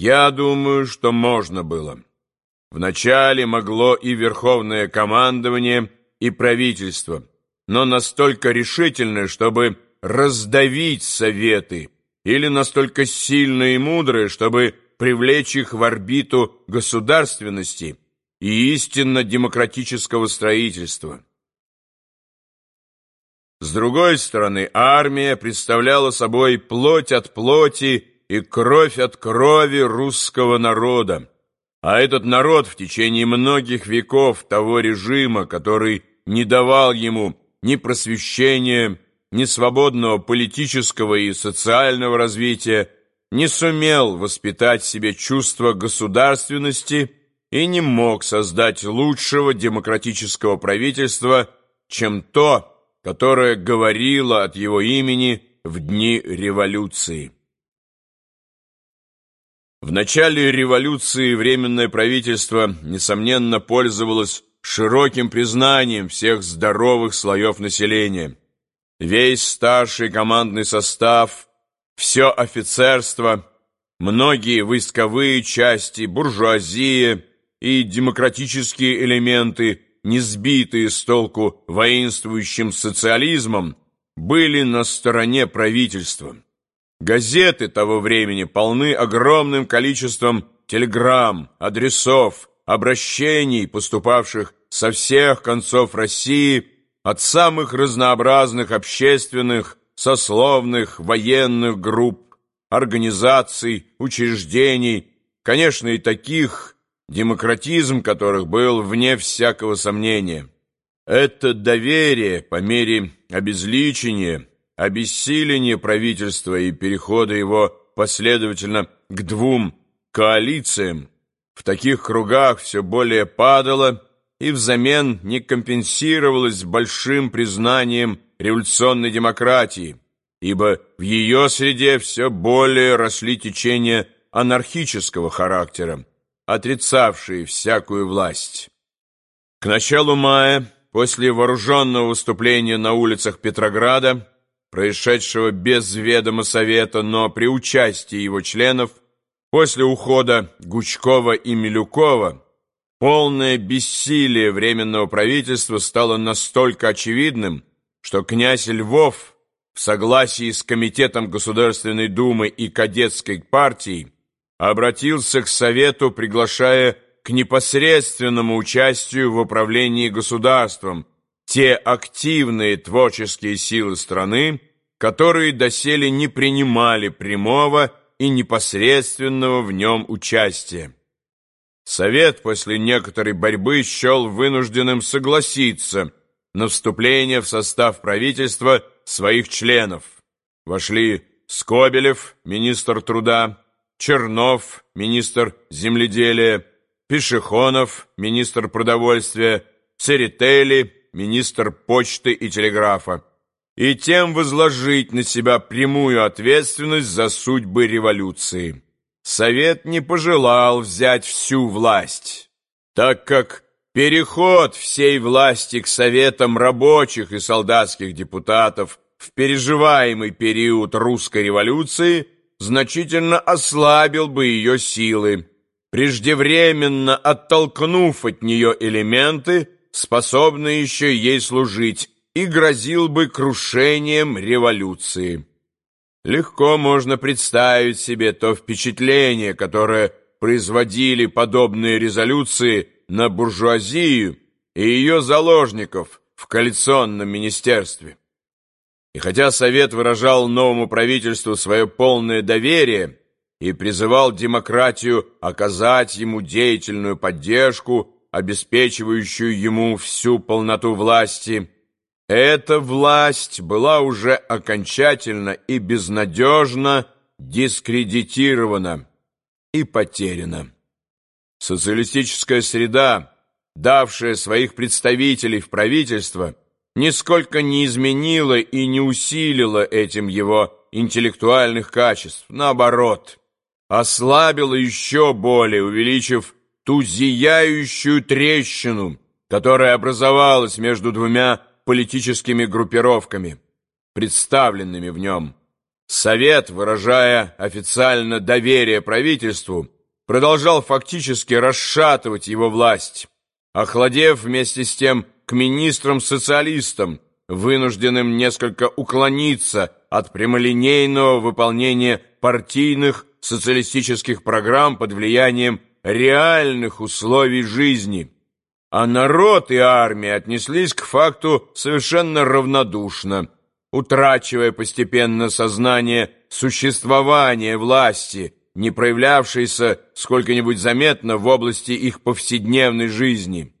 Я думаю, что можно было. Вначале могло и верховное командование, и правительство, но настолько решительное, чтобы раздавить советы, или настолько сильное и мудрое, чтобы привлечь их в орбиту государственности и истинно демократического строительства. С другой стороны, армия представляла собой плоть от плоти и кровь от крови русского народа. А этот народ в течение многих веков того режима, который не давал ему ни просвещения, ни свободного политического и социального развития, не сумел воспитать в себе чувство государственности и не мог создать лучшего демократического правительства, чем то, которое говорило от его имени в дни революции. В начале революции Временное правительство, несомненно, пользовалось широким признанием всех здоровых слоев населения. Весь старший командный состав, все офицерство, многие войсковые части, буржуазия и демократические элементы, не сбитые с толку воинствующим социализмом, были на стороне правительства. Газеты того времени полны огромным количеством телеграмм, адресов, обращений, поступавших со всех концов России, от самых разнообразных общественных, сословных, военных групп, организаций, учреждений, конечно, и таких, демократизм которых был вне всякого сомнения. Это доверие по мере обезличения обессиление правительства и перехода его последовательно к двум коалициям в таких кругах все более падало и взамен не компенсировалось большим признанием революционной демократии, ибо в ее среде все более росли течения анархического характера, отрицавшие всякую власть. К началу мая, после вооруженного выступления на улицах Петрограда, происшедшего без ведома Совета, но при участии его членов, после ухода Гучкова и Милюкова, полное бессилие Временного правительства стало настолько очевидным, что князь Львов в согласии с Комитетом Государственной Думы и Кадетской партией обратился к Совету, приглашая к непосредственному участию в управлении государством, те активные творческие силы страны, которые доселе не принимали прямого и непосредственного в нем участия. Совет после некоторой борьбы счел вынужденным согласиться на вступление в состав правительства своих членов. Вошли Скобелев, министр труда, Чернов, министр земледелия, Пешехонов, министр продовольствия, Церетели, министр почты и телеграфа, и тем возложить на себя прямую ответственность за судьбы революции. Совет не пожелал взять всю власть, так как переход всей власти к советам рабочих и солдатских депутатов в переживаемый период русской революции значительно ослабил бы ее силы, преждевременно оттолкнув от нее элементы, способный еще ей служить, и грозил бы крушением революции. Легко можно представить себе то впечатление, которое производили подобные резолюции на буржуазию и ее заложников в коалиционном министерстве. И хотя Совет выражал новому правительству свое полное доверие и призывал демократию оказать ему деятельную поддержку, обеспечивающую ему всю полноту власти, эта власть была уже окончательно и безнадежно дискредитирована и потеряна. Социалистическая среда, давшая своих представителей в правительство, нисколько не изменила и не усилила этим его интеллектуальных качеств, наоборот, ослабила еще более, увеличив ту зияющую трещину, которая образовалась между двумя политическими группировками, представленными в нем. Совет, выражая официально доверие правительству, продолжал фактически расшатывать его власть, охладев вместе с тем к министрам-социалистам, вынужденным несколько уклониться от прямолинейного выполнения партийных социалистических программ под влиянием реальных условий жизни. А народ и армия отнеслись к факту совершенно равнодушно, утрачивая постепенно сознание существования власти, не проявлявшейся сколько-нибудь заметно в области их повседневной жизни.